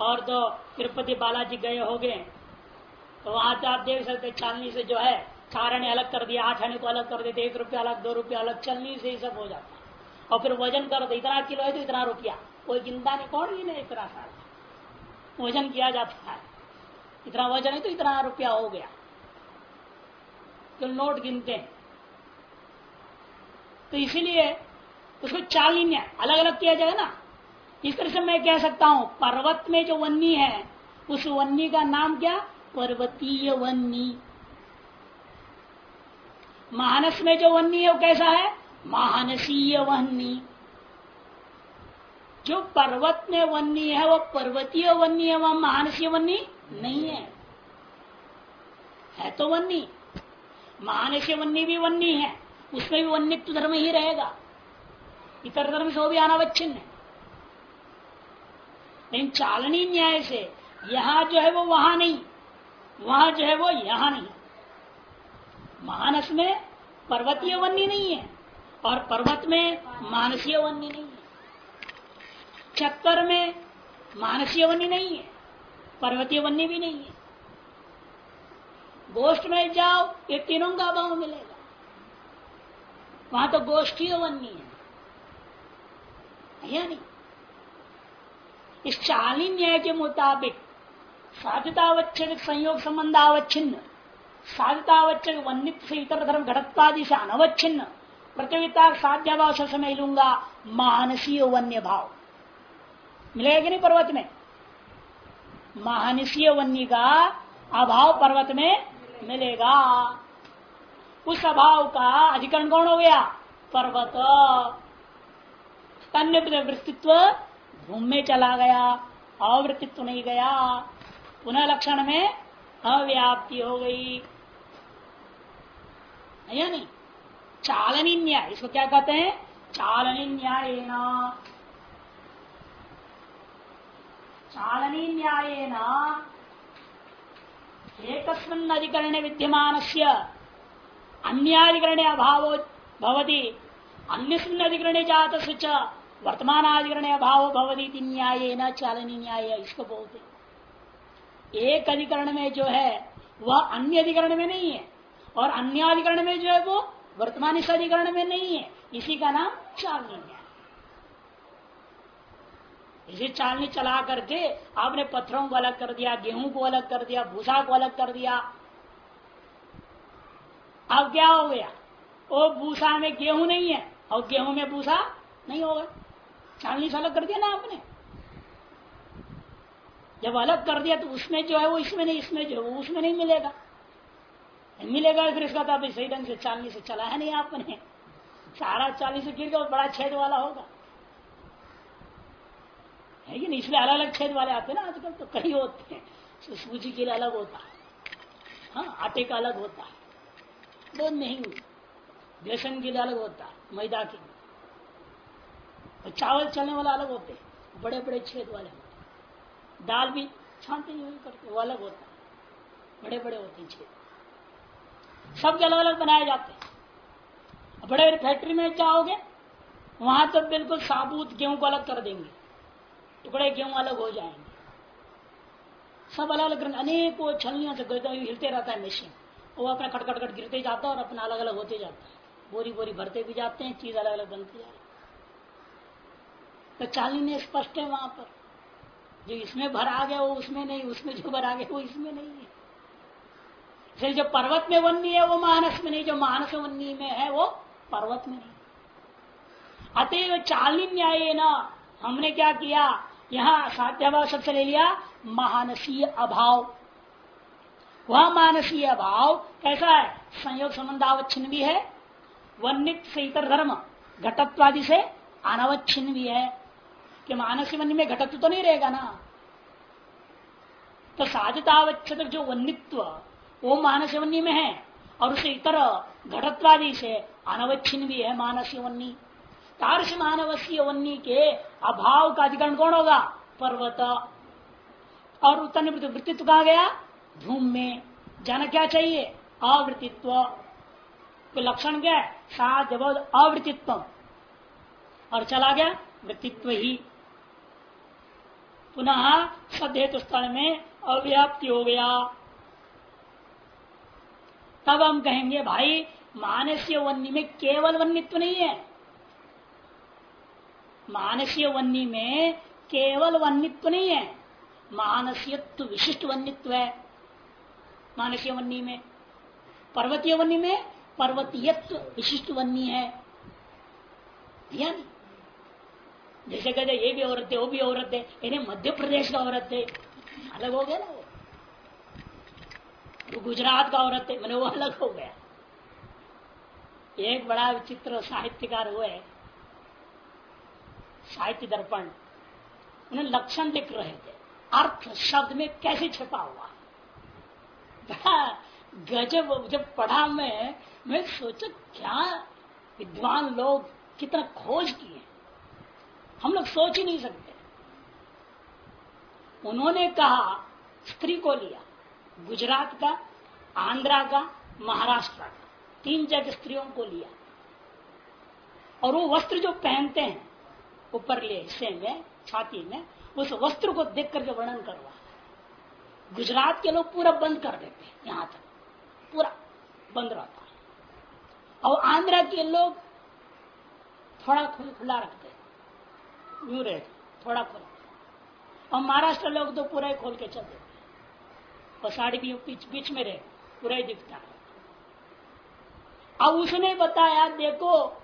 और तो तिरुपति बालाजी गए हो गए। तो वहाँ तो आप देख सकते चालनी से जो है चार आने अलग कर दिया आठ आने को अलग कर देते, एक रुपया अलग, दो रुपया अलग, चलनी से ही सब हो जाता है। और फिर वज़न कर दो, इतना किलो है तो इतना रुपया। कोई गिनता नहीं, कौन गिने इतना सारा वज़न किया जाता है। इतना वज़न है तो इतना रुपया हो गया। तो नोट गिनते हैं। तो इसीलिए उसको चाल नहीं अलग अलग किया जाए ना। इस तरह से मैं कह सकता हूँ, पर्वत में जो वन्नी है, उस वन्नी का नाम क्या? पर्वतीय वन्नी। महानस में जो वन्नी है, वो कैसा है? महानसीय वन्नी। जो पर्वत में वन्नी है, वो पर्वतीय वन्नी है, वह महानसीय वन्नी? नहीं है। है तो वन्नी। मानसीय वन्नी भी वन्नी है। उसमें भी वन्यत्व धर्म ही रहेगा। इतर धर्म से वो भी अनावच्छिन्न है। लेकिन चालनी न्याय से यहाँ जो है वो वहाँ नहीं। वहाँ जो है वो यहाँ नहीं। मानस में पर्वतीय वन्य नहीं है और पर्वत में मानसीय वन्य नहीं है। चक्कर में मानसीय वन्य नहीं है। पर्वतीय वन्य भी नहीं है। गोष्ठ में जाओ, ये तीनों का अभाव मिलेगा। वहाँ तो गोष्ठी वन्य है। या नहीं? इस चाली न्याय के मुताबिक साध्यतावच्छेद संयोग संबंध अवच्छिन्न साधतावच्छक वन्य से इतर धर्म घटत्वादि से अनवच्छिन्न प्रतियोगिता साध्य भाव से समय लूँगा, मानसीय वन्य भाव मिलेगा कि नहीं पर्वत में? मानसीय वन्य का अभाव पर्वत में मिलेगा। उस अभाव का अधिकरण कौन हो गया? पर्वत। अन्य वृत्तित्व भूमि में चला गया, अवृत्तित्व नहीं गया। पुनः लक्षण में अव्याप्ति हो गई। या नहीं? चालनी न्याय इसको क्या कहते हैं? चालनी न्याय चालनी न्याय एक अधिकरण विद्यमान से अन्याधिकरण अभाव भवती अन्य अधिकरण जात वर्तमान अधिकरण अभाव भवती न्याय न चालनी न्याय इसको बोलते एक अधिकरण में जो है, वह अन्य अधिकरण में नहीं है, और अन्य अधिकरण में जो है वो वर्तमान इस अधिकरण में नहीं है। इसी का नाम चालनी है इसी चालनी चला करके आपने पत्थरों को अलग कर दिया, गेहूँ को अलग कर दिया, भूसा को अलग कर दिया। अब क्या हो गया? वो भूसा में गेहूँ नहीं है, और गेहूँ में भूसा नहीं होगा। चालनी से अलग कर दिया ना आपने। जब अलग कर दिया तो उसमें जो है वो इसमें नहीं, इसमें जो है वो उसमें नहीं मिलेगा। मिलेगा फिर इसका तो सही ढंग से चालनी से चला है नहीं आपने। सारा चालनी से गिर गया बड़ा छेद वाला होगा। है कि नहीं? इसलिए अलग अलग छेद वाले आते हैं ना आजकल तो कई होते हैं। सूजी के लिए अलग होता है। हाँ आटे का अलग होता है। बहुत महँगी बेसन के लिए अलग होता है, मैदा के लिए। और चावल चलने वाला अलग होते हैं बड़े बड़े छेद वाले होते दाल भी छानते नहीं करते वो अलग होता है। बड़े बड़े होते हैं छेद। सबके अलग अलग बनाए जाते हैं। बड़े बड़े फैक्ट्री में जाओगे, वहाँ तो बिल्कुल साबुत गेहूँ को अलग कर देंगे। टुकड़े गेहूँ अलग हो जाएँगे। सब अलग अलग अनेक छलनियों से हिलते रहता है मशीन वो अपना खटखट खट गिरते जाता है और अपना अलग अलग होते जाता है। बोरी बोरी भरते भी जाते हैं, चीज़ अलग अलग बनती जा रही तो चाली में स्पष्ट है वहाँ पर, जो इसमें भर आ गया वो उसमें नहीं, उसमें जो भर आ गया वो इसमें नहीं है। इसलिए जो पर्वत में वन्नी है, वो मानस में नहीं, जो मानस वन्नी में है, वो पर्वत में नहीं। अतएव चाली न्याय ना हमने क्या किया? यहाँ साध्याभाव सबसे ले लिया, मानसीय अभाव। वह मानसीय अभाव कैसा है? संयोग संबंधावच्छिन्न भी है वन्नित से इतर धर्म, घटत्वादि से अनवच्छिन्न भी है। कि मानसी वन्य में घटत्व तो नहीं रहेगा ना? तो साधितावच्छेद जो वन्नित्व वो मानस वन्य में है, और उसे इतर घटत्वादि से अनवच्छिन्न भी है मानसी वन्नी तारस मानवस्य वन्नी के अभाव का अधिकरण कौन होगा? पर्वत। और उत्तर वृत्तित्व कहा गया? धूम में। जाना क्या चाहिए? अवृत्तित्व लक्षण क्या है? सात अवृत्तित्व और चला गया? वृत्तित्व ही। पुनः सदेतु स्थल में अव्याप्ति हो गया। तब हम कहेंगे, भाई, मानसीय वन्नी में केवल वन्यत्व नहीं है। मानसीय वन्नी में केवल वन्यत्व नहीं है मानसीयत्व विशिष्ट वन्यत्व है मानसीय वन्नी में पर्वतीय वन्नी में पर्वतीयत्व विशिष्ट वन्नी है या नहीं जैसे कहते ये भी औरत है वो भी औरत है इन्हें मध्य प्रदेश का औरत है अलग हो गया ना वो। वो गुजरात का औरत है मैंने वो अलग हो गया। एक बड़ा विचित्र साहित्यकार हुए साहित्य दर्पण। उन्हें लक्षण लिख रहे थे। अर्थ शब्द में कैसे छिपा हुआ? गजब जब पढ़ा मैं मैं सोचा, क्या विद्वान लोग कितना खोज किए हम लोग सोच ही नहीं सकते। उन्होंने कहा, स्त्री को लिया, गुजरात का, आंध्रा का, महाराष्ट्र का। तीन जगह स्त्रियों को लिया। और वो वस्त्र जो पहनते हैं ऊपर ले हिस्से में छाती में उस वस्त्र को देख करके वर्णन करवा गुजरात के लोग पूरा बंद कर देते यहाँ तक। पूरा बंद रहता है। और आंध्रा के लोग थोड़ा खुला रखते यूँ रहे थोड़ा खुला और महाराष्ट्र लोग तो पूरा ही खोल के चल देते और साड़ी भी बीच, बीच में रहे पूरा ही दिखता है। अब उसने बताया देखो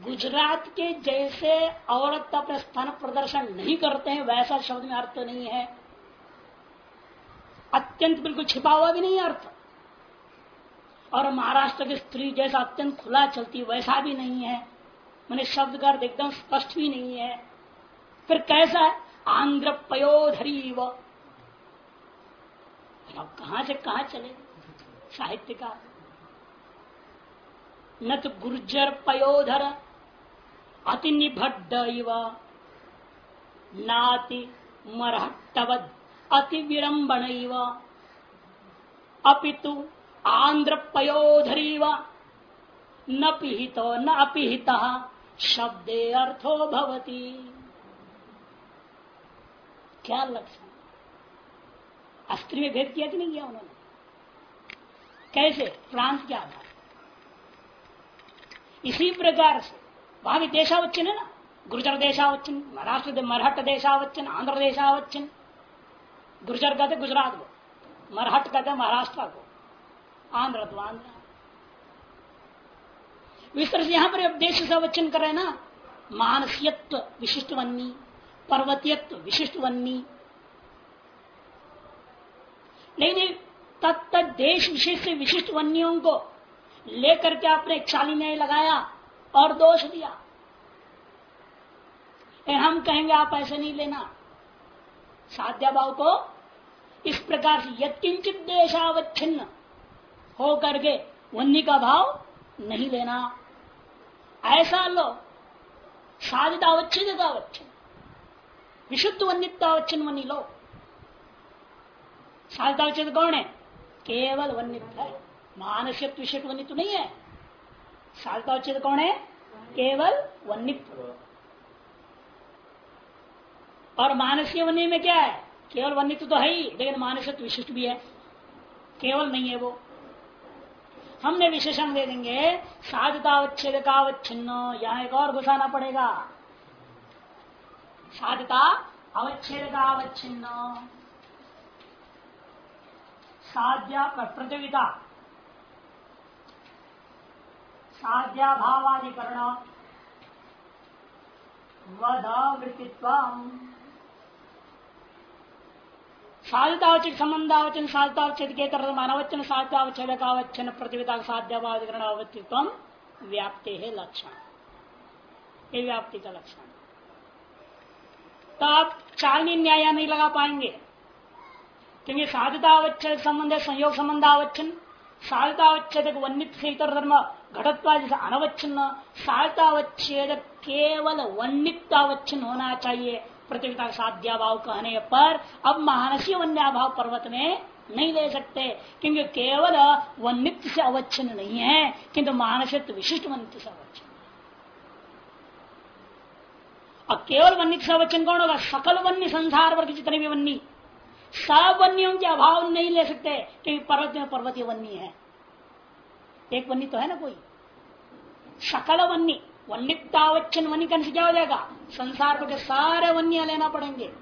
गुजरात के जैसे औरत अपने स्थान प्रदर्शन नहीं करते हैं, वैसा शब्द में अर्थ नहीं है। अत्यंत बिल्कुल छिपा हुआ भी नहीं अर्थ। और महाराष्ट्र की स्त्री जैसा अत्यंत खुला चलती वैसा भी नहीं है। मैंने शब्द का अर्थ एकदम स्पष्ट भी नहीं है। फिर कैसा है? आंध्र पयोधरी व। कहा से कहा चले? साहित्य का न तो गुर्जर पयोधर अति निभड्ड नाति मरहट्टवद अति विड़म्बन अपितु आंध्र पयोधरी न पिहित, न अपिहित, शब्दे अर्थो भवती। क्या लक्षण? अस्त्री में भेद किया कि नहीं किया उन्होंने? कैसे? प्रांत के आधार। इसी प्रकार से वहाँ भी देशावचन है ना? गुर्जर देशावचन महाराष्ट्र मराठ देशावचन आंध्र देशावचन गुर्जर कहते गुजरात को, मरहट कहते महाराष्ट्र को, आंध्र तो आंध्र। से यहाँ पर देश से वचन कर रहे ना, मानसियत्व विशिष्ट वन्नी, पर्वतीयत्व विशिष्ट वन्नी। लेकिन तत्त देश विशेष से विशिष्ट वन्यों को लेकर के आपने चाली में लगाया। और दोष दिया। हम कहेंगे, आप ऐसे नहीं लेना। साध्या भाव को इस प्रकार से यत्किंचित देशावच्छिन्न हो करके वन्नी का भाव नहीं लेना। ऐसा लो। अवच्छेद विशुद्ध वन्यतावच्छिन्न वन्नी लो। साधितावच्छेद कौन है? केवल वन्यत्व है। मानसिक वन्य तो नहीं है। साधितावच्छेद कौन है? केवल वन्यत्व और मानसीय वन्य में क्या है? केवल वन्यत्व तो है ही, लेकिन मानसिक विशिष्ट भी है। केवल नहीं है वो। हमने विशेषण दे देंगे, साधतावच्छेद का अवच्छिन्न यहाँ एक और घुसाना पड़ेगा। साधता अवच्छेद का अवच्छिन्न साध्या प्रतियोगिता साध्या भावाधिकरण वृत्तित्व साधितावचित संबंधावचन साधितावच्छेद के तरह का अवच्छन प्रतियोगिता साध्यावाधिकरण अवच्छित्व व्याप्ति है लक्षण ये व्याप्ति का लक्षण तो आप चालनी न्याय नहीं लगा पाएँगे। क्योंकि साधितावच्छेद संबंध संयोग संबंधावच्छन साधितावच्छेद वन्यत से इतर धर्म घटत्वा जैसे अनवच्छिन्न साधितावच्छेद केवल वन्यतावच्छिन्न होना चाहिए प्रतियोगिता साध्या भाव कहने पर अब महानसी वन्याभाव पर्वत में नहीं ले सकते क्योंकि केवल वन्यत्व से अवच्छिन्न नहीं है किंतु मानसिक विशिष्ट वन्यत्व से अवच्छिन्न केवल वन्य से अवच्छिन्न कौन होगा? सकल वन्य संसार वर्ग जितने भी वन्य सब वन्यों के अभाव नहीं ले सकते क्योंकि पर्वत में पर्वतीय वन्य है। एक वन्य तो है ना कोई? सकल वन्य वन्यतावच्छन वन्य कन से क्या हो जाएगा? संसार के सारे वन्य लेना पड़ेंगे।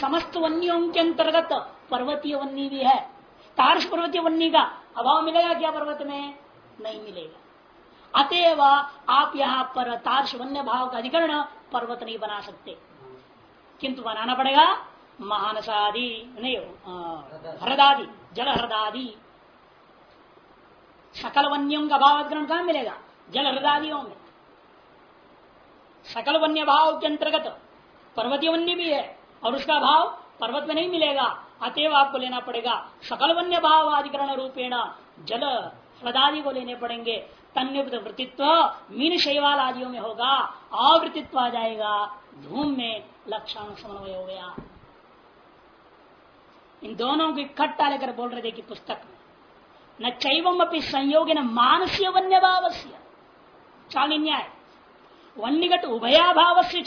समस्त वन्यों के अंतर्गत पर्वतीय वन्य भी है। तारस पर्वतीय वन्य का अभाव मिलेगा क्या पर्वत में? नहीं मिलेगा। अतएव आप यहाँ पर तारस वन्य भाव का अधिकरण पर्वत नहीं बना सकते। किंतु बनाना पड़ेगा महानसादि नहीं हृदादि जल हृदादि सकल वन्यों का भाव अधिकरण कहा मिलेगा? जल हृदादियों में। सकल वन्य भाव के अंतर्गत पर्वतीय वन्य भी है और उसका भाव पर्वत में नहीं मिलेगा। अतएव आपको लेना पड़ेगा सकल वन्य भाव अधिकरण रूपेण जल हृदादि को लेने पड़ेंगे। तन्युक्त वृत्तित्व मीन शैवाल आदियों में होगा अवृत्तित्व आ जाएगा। धूम में लक्षण समन्वय हो गया। इन दोनों को इकट्ठा लेकर बोल रहे थे कि पुस्तक में। न चैवम अपनी संयोग न मानसीय वन्य भाव से चालिन्याय वन्यगट उभयाभाव से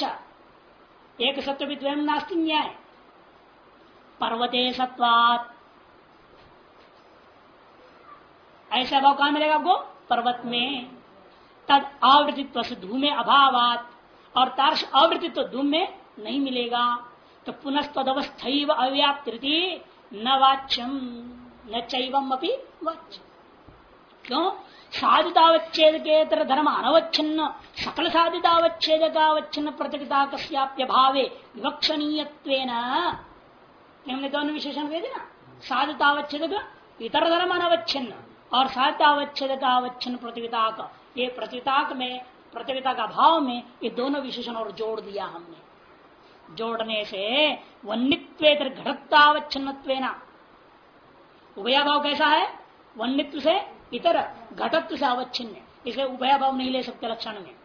एक सत्व विद्वयम नास्ति न्याय। पर्वते सत्वात ऐसा भाव कहा मिलेगा आपको? पर्वत में। तद आवृत्तित्व से धूमे अभावात। और तार्श अवृत्तित्व धूम में नहीं मिलेगा। तो पुनस्तवस्थ अव्याप्ति न वाच्यम, न चैवम अपनी वाच्य क्यों? साधितावच्छेद के तरह धर्म अनवच्छिन्न सकल साधितावच्छेद का अवच्छिन्न प्रतियोगिता कस्याप्य भावे विवक्षणीय हमने दोनों विशेषण दे ना? साधितावच्छेद का इतर धर्म अनवच्छिन्न और साधितावच्छेद का अवच्छिन्न प्रतियोगिता का ये प्रतियोगिता में प्रतियोगिता का भाव में ये दोनों विशेषण और जोड़ दिया हमने। जोड़ने से वन्यत्व घटतावच्छिन्न उभया भाव कैसा है? वन्यत्व से इतर घटत्व से अवच्छिन्न। इसे उभया भाव नहीं ले सकते लक्षण में।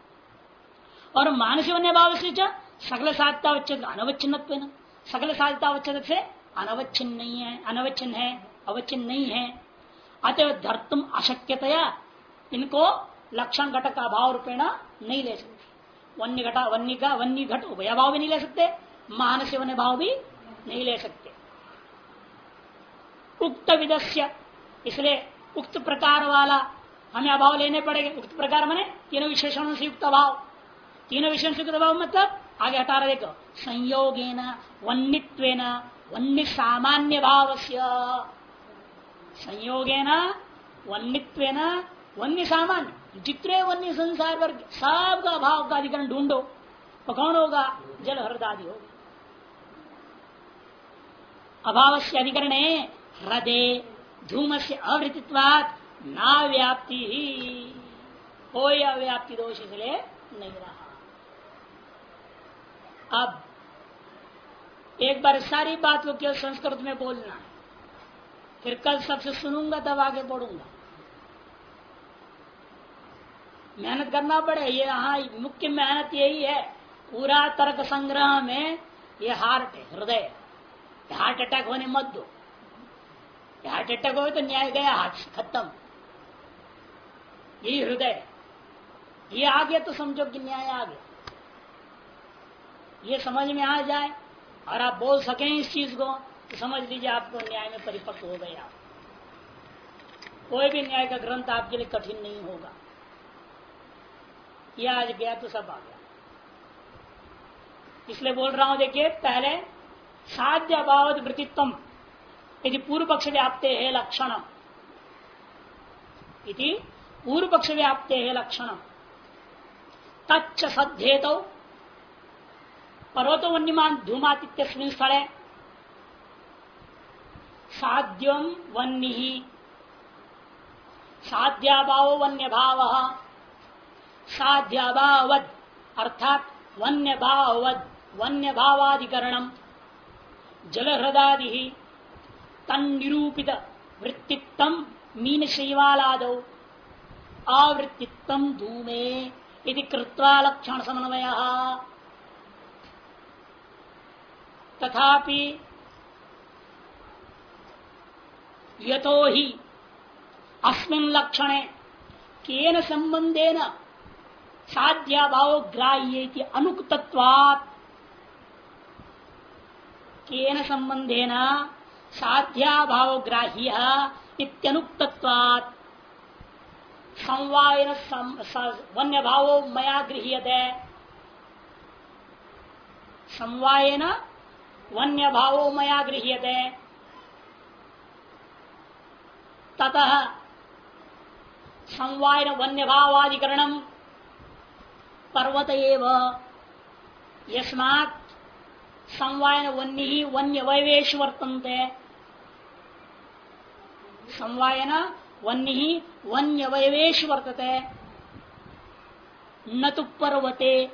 और मानसिक वन्य भाव से सकल साधतावच्छेद अनवच्छिन्न सकल साधतावच्छेद से अनवच्छिन्न नहीं है, अनवच्छिन्न है, अवच्छिन्न नहीं है। अतः धरतुम अशक्यतया इनको लक्षण घटक अभाव रूपेण नहीं ले सकते। वन्य घटा वन्य का वन्य घट उभय भाव भी नहीं ले सकते मानसिक वन्य भाव भी नहीं ले सकते। उक्त विदस्य इसलिए उक्त प्रकार वाला हमें अभाव लेने पड़ेंगे। उक्त प्रकार मैंने तीनों विशेषणों से युक्त अभाव। तीनों विशेषण से युक्त अभाव मतलब आगे हटा रहे, देखो, संयोगेन वन्यत्व वन्य सामान्य भाव संयोगेन वन्यत्व वन्य सामान्य जितने वन्य संसार वर्ग सबका अभाव का अधिकरण ढूंढो तो कौन होगा? जल हृदादि होगा। अभाव से अधिकरण हृदय धूम से अवृत्तित्वात ना व्याप्ति ही। कोई अव्याप्ति दोष इसलिए नहीं रहा। अब, एक बार सारी बात को केवल संस्कृत में बोलना है। फिर कल सबसे सुनूँगा, तब आगे बढ़ूँगा मेहनत करना पड़े, ये यहाँ मुख्य मेहनत यही है। पूरा तर्क संग्रह में ये हार्ट है हृदय। हार्ट अटैक होने मत दो। हार्ट अटैक हो तो न्याय गया हार्ट खत्म। यही हृदय। ये आ गया तो समझो कि न्याय आ गया। ये समझ में आ जाए, और आप बोल सकें इस चीज़ को तो समझ लीजिए आपको न्याय में परिपक्व हो गया कोई भी न्याय का ग्रंथ आपके लिए कठिन नहीं होगा। ये आज गया तो सब आ गया। इसलिए बोल रहा हूँ, देखिए, पहले साध्य अभाव वृत्तित्व यदि पूर्व पक्ष व्याप्ते है लक्षण यदि पूर्व पक्ष व्याप्ते है लक्षण तच्च सद्धेत पर्वतो वन्यमान धूमातिथ्य स्थले। साध्यम वन्य ही साध्याभाव वन्य भाव साध्याभावद, अर्थात वन्य भावद वन्य भावाधिकरण जल हृदादि तन्निरूपित वृत्तित्व मीन शैवालाद आवृत्तित्व धूमे यदि कृत्वा लक्षण समन्वय तथापि यतो ही अस्मिन लक्षणे केन संबंधेन साध्याभाव ग्राह्य अनुक्तत्वात्। केन संबंधेन साध्याभाव ग्राह्य इत्यनुक्तत्वात्। संवायन वन्य भाव मया गृह्यते। संवायन वन्य भाव मया गृह्यते। ततः संवायन वन्य भावाधिकरण पर्वत एव यस्मात् संवायन वन्य ही वन्य वैवेश वर्तनते। संवायन वन्य ही वन्य वैवेश वर्तते। न तो पर्वते।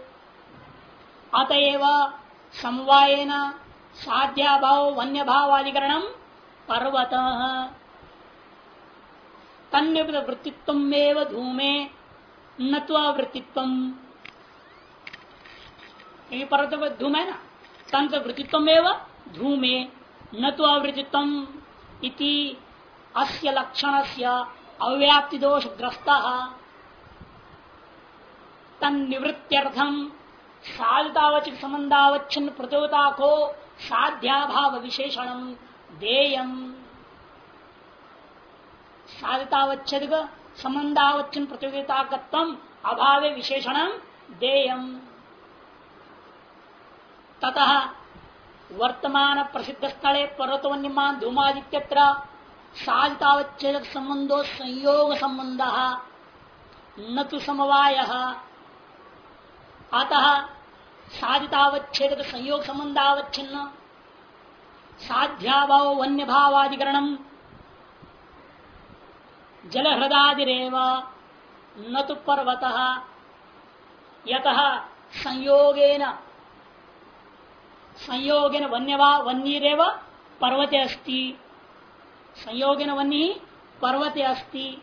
अतएव समवायन साध्याभाव वन्य भावाधिकरण पर्वत। तन्यपित वृत्तित्व धूमे। न वृत्तित्व पर्वत धूम है ना? तंत्र वृत्तित्व धूमे, न तो अवृत्तित्व इति अस्य लक्षण से अव्याप्ति दोष ग्रस्त। तन्निवृत्त्यर्थम साधतावचिक संबंधावच्छिन्न प्रतियोगिता को साध्याभाव विशेषण देयम। साधतावच्छेद संबंधावच्छिन्न प्रतियोगिता अभाव विशेषण देयम। ततः वर्तमान प्रसिद्ध स्थले पर्वतवन्यमान धूमादित्यत्र साधितावच्छेद संबंधो संयोग संबंध न तो समवाय। अतः साधितावच्छेद संयोग संबंधावच्छिन्न। साध्याभाव वन्य भावाधिकरण जल हृदादिरेव न तो पर्वत। यत संयोगेन संयोगेन वन्यवा, वन्यरेव पर्वते अस्ति। संयोगेन वन्य पर्वते अस्ति।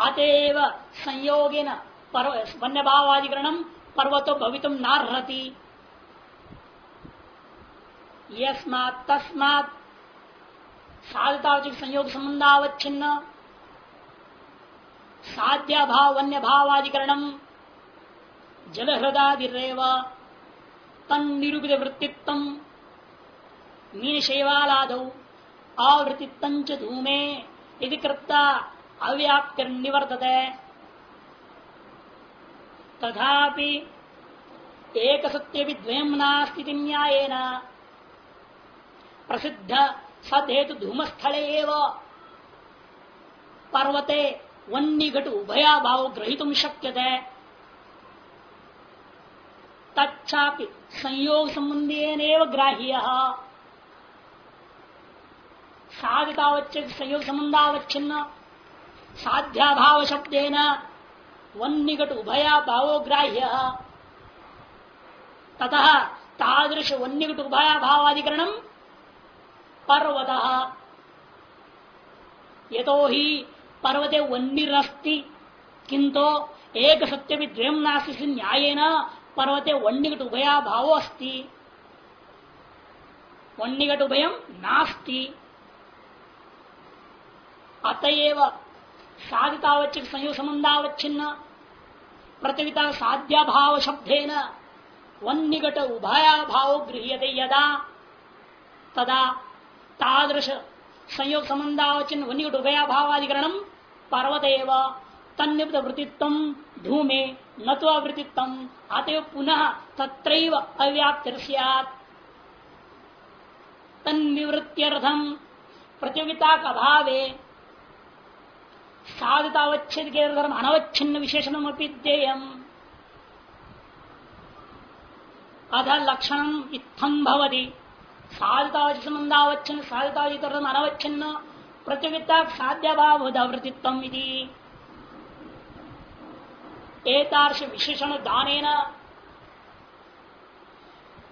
अतएव संयोगेन वन्य भावाधिकरण पर्वतो भवित नार्हति। यस्मात् तस्मात् साधतावचिक संयोग संबंधावच्छिन्न साध्या भाव वन्य भावाधिकरण जल हृदादिरेव तन्निरूपित वृत्तित्व मीन शैवालाद आवृत्तित्व धूमे यदि कृता अव्याप्त निवर्तते तथापि एक सत्य द्वयम नास्ति न्यायेन। प्रसिद्ध सदहेतु धूमस्थले पर्वते वन्यघट उभया भाव ग्रहीतुम शक्यते। तच्छापि संयोग संबंधी ग्राह्य। साधितावच्चक संयोग संबंधावच्छिन्न साध्याभाव शब्देन वन्यकट उभया भावो ग्राह्य ततः तादृश वन्यकट उभया भावाधिकरण पर्वत। यतो ही पर्वते वन्यरस्ति किंतु एक सत्य भी द्वयम नास्ति न्याय पर्वते वन्यघट उभया भाव अस्ति। वन्यघट उभयम नास्ति। अतएव साधितावच्छिक संयोग संबंधावच्छिन्न प्रतियोगिता साध्या भाव शब्देन वन्यघट उभया भाव गृह्यते यदा, तदा तादृश संयोग संबंधावचिन वन्यघट उभया भावाधिकरण पर्वत तन्निप्त वृत्तित्व धूमे न तो अवृत्तित्व अतएव पुनः तत्रैव अव्याप्त तन्निवृत्त्यर्थम प्रतियोगिता का भाव। साधतावच्छेद के अनवच्छिन्न विशेषण देयम अध लक्षण इत्थम भवती। साधतावच संबंधावच्छिन्न साधतावचित अनवच्छिन्न प्रतियोगिता साध्य भाव एतार्श विशेषण दान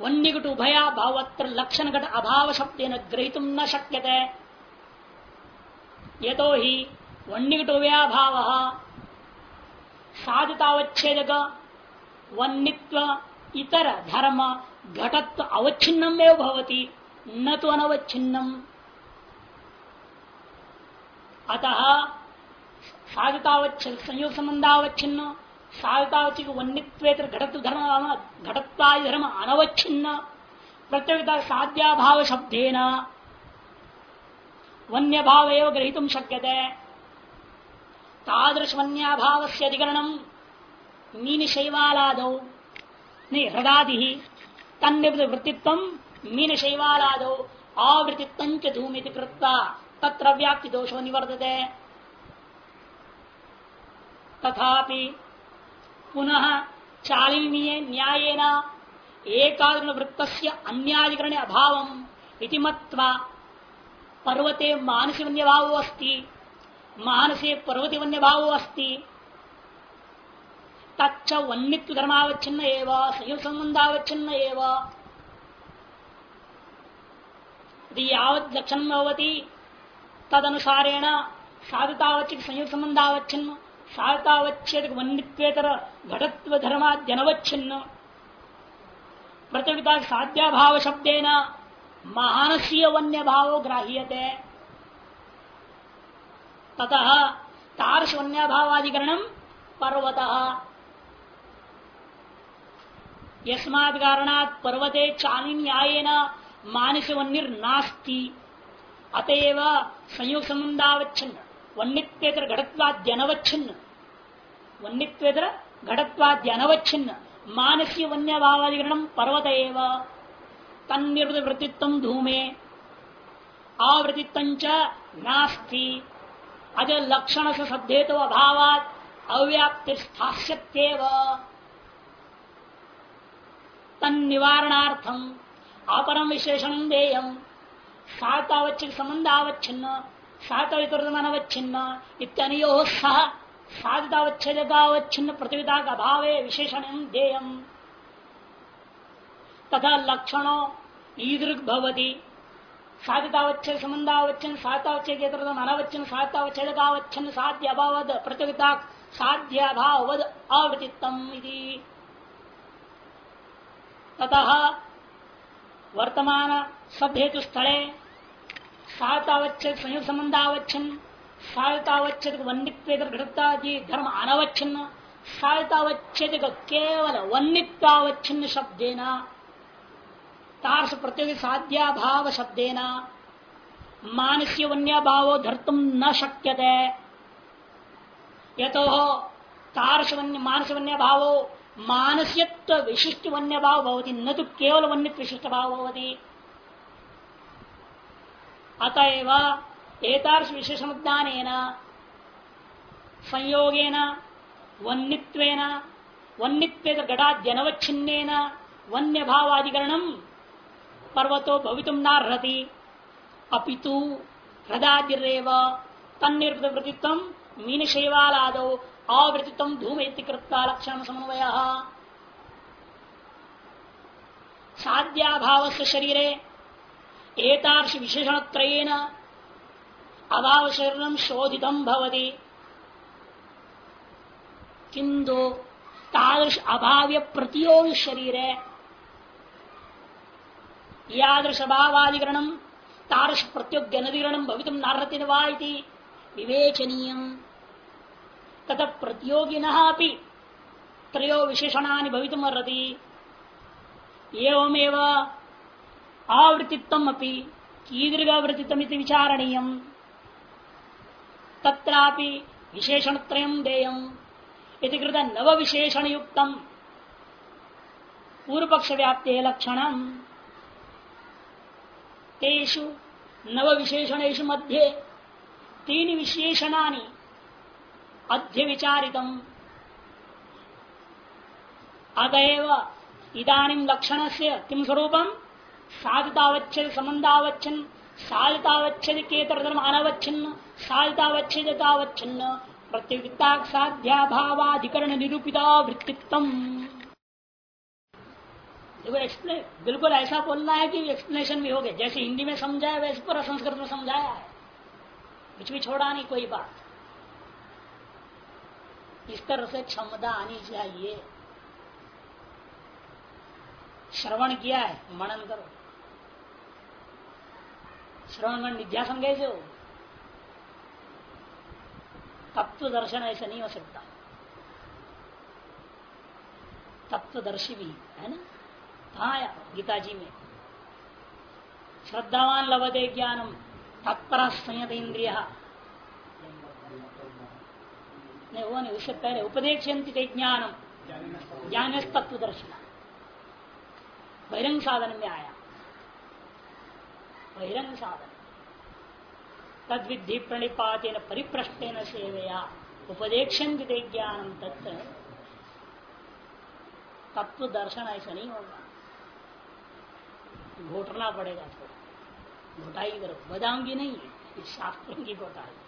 वन्यघट उभया भावत्र लक्षण घट अभाव शब्द ग्रहित न शक्य यतो ही वन्यघट उभया भाव साधतावच्छेद वन्यत्व इतर धर्म, घटत्व अवच्छिन्नम भवती, न तो अनवच्छिन्नम। अतः साधतावच्छेद संयोग संबंधावच्छिन्न साधतावचिक वन्यत्वेतर घटत्व धर्म घटत्वादि धर्म अनवच्छिन्न। प्रत्येकता साध्या भाव शब्देन वन्य भाव ग्रहीत शक्यते। तादृश से अधिकरण मीन शैवालाद हृदादि तन्निवृत वृत्तित्व मीन शैवालाद आवृत्तित्व धूमित कृत्वा तत्र व्याप्ति दोषो निवर्तते। तथापि पुनः चालिनीय न्याय एकाग्र वृत्त अन्याधिकरण अभाव इति मत्वा पर्वते मानसी वन्य भाव अस्ति। मानसे पर्वती वन्य भाव अस्ति। तच्च वन्यत्व धर्मावच्छिन्न एवं संयोग संबंधावच्छिन्न एवं यावत लक्षण भवती, तदनुसारेण साधुतावच्छिक संयोग संबंधावच्छिन्न साधतावच्छेद वन्यत्वेतर घटत्व धर्माद्यनवच्छिन्न प्रतियोगिता साध्या भाव शब्देन मानसीय वन्य भाव ग्राह्यते। ततः तार्श वन्य भावाधिकरण पर्वत। यस्मात् कारणात् पर्वते चालिन्यायेन मानस वन्यर्नास्ति अतएव संयोग संबंधावच्छिन्न वन्यत्वेतर घटत्वाद्यनवच्छिन्न। वन्यत्वेतर घटत्वाद्यनवच्छिन्न। मानसीय वन्य भावाधिकरण पर्वत तन्निर्वृत वृत्तित्व धूमे। आवृत्तित्व नास्ति। अज लक्षण से सद्धे तो अभाव अव्याप्ति स्थास्यत्येव तन्निवारणार्थम अपरम विशेषण देयम। सातावच्छिन्न संबंधावच्छिन्न सातवितुर्दमनवच्छिन्न इत्यनयो सह साधितावच्छेदकावच्छिन्न प्रतियोगिता का भाव विशेषण देयम तथा लक्षणों ईदृग भवती साधितावच्छेद संबंधावच्छिन्न सातावच्छेद अनवच्छिन्न सातावच्छेदकावच्छिन्न साध्य अभावद प्रतियोगिता साध्य अभावद आवृत्तित्तम ततः वर्तमान सब स्थले सातावच्छेद संयोग संबंधावच्छिन्न सायतावच्छेद वन्यत्व धर्म अनवच्छिन्न। सायतावच्छेद केवल वन्यत्वावच्छिन्न शब्देना। तार्स प्रत्येक साध्या भाव शब्देना मानस्य वन्य भाव धर्तुम न शक्यते। यतो तार्श वन्य मानस वन्य भाव मानस्यत्व विशिष्ट वन्य भाव भवती, न तो केवल वन्य विशिष्ट भाव भवती। अतएव एतार्श विशेषण ज्ञान संयोगेन वन्यत्वेन वन्यत्व घटाद्यनवच्छिन्न वन्य भावाधिकरण पर्वतो भवितुम नारहति। अपितु हृदादिव तन्निर्वृत्तित्व मीनशैवालादो आवृत्तित्व धूमेति कृत्वा लक्षण समन्वय साध्याभाव शरीरे एतार्श विशेषण त्रयेन अभाव शरीर शोधित भवती। किंतु तादृश अभाव्य प्रतियोगी शरीर है यादृश अभावाधिकरण तादृश प्रत्योग्य नदीकरण भवित नारती विवेचनीय। तथा प्रतियोगिन त्रयो विशेषणा भवितुम अर्हति एवमेव आवृत्तित्व अपनी कीदृगवृत्तित्व विचारणीय तत्रापि विशेषण देयम। इति कृत नव विशेषण युक्त पूर्व पक्ष व्याप्ति लक्षण तेषु नव विशेषणेशु मध्ये तीन विशेषणानि अध्य विचारितम। अतएव लक्षण से किम स्वरूपम? साधतावच्छेद संबंधावच्छन साधतावच्छेद केतर धर्म अनवच्छिन्न साधतावच्छेदतावच्छिन्न प्रत्येकता साध्याभावाधिकरण निरूपिता वृत्तित्व एक्सप्लेन बिल्कुल ऐसा बोलना है कि एक्सप्लेनेशन भी हो गया। जैसे हिंदी में समझाया, वैसे पूरा संस्कृत में समझाया है। कुछ भी छोड़ा नहीं, कोई बात। इस तरह से क्षमता आनी चाहिए। श्रवण किया है, मनन करो। श्रवण मन निध्यासन कैसे हो तत्व दर्शन ऐसे नहीं हो सकता तत्वदर्शी भी है ना कहा गीता जी में श्रद्धावान लवदे ज्ञानम तत्पर संयत इंद्रिय नहीं वो नहीं उससे पहले उपदेश ज्ञानम ज्ञान तत्वदर्शिना बहिरंग साधन में आया बहिरंग साधन तद विधि प्रणिपात परिप्रष्टेन सेवया। उपदेक्षण ज्ञान तत्व तत्व दर्शन ऐसा नहीं होगा। घोटना पड़ेगा थोड़ा। घोटाई करो। बदाऊँगी नहीं शास्त्रों की घोटाई।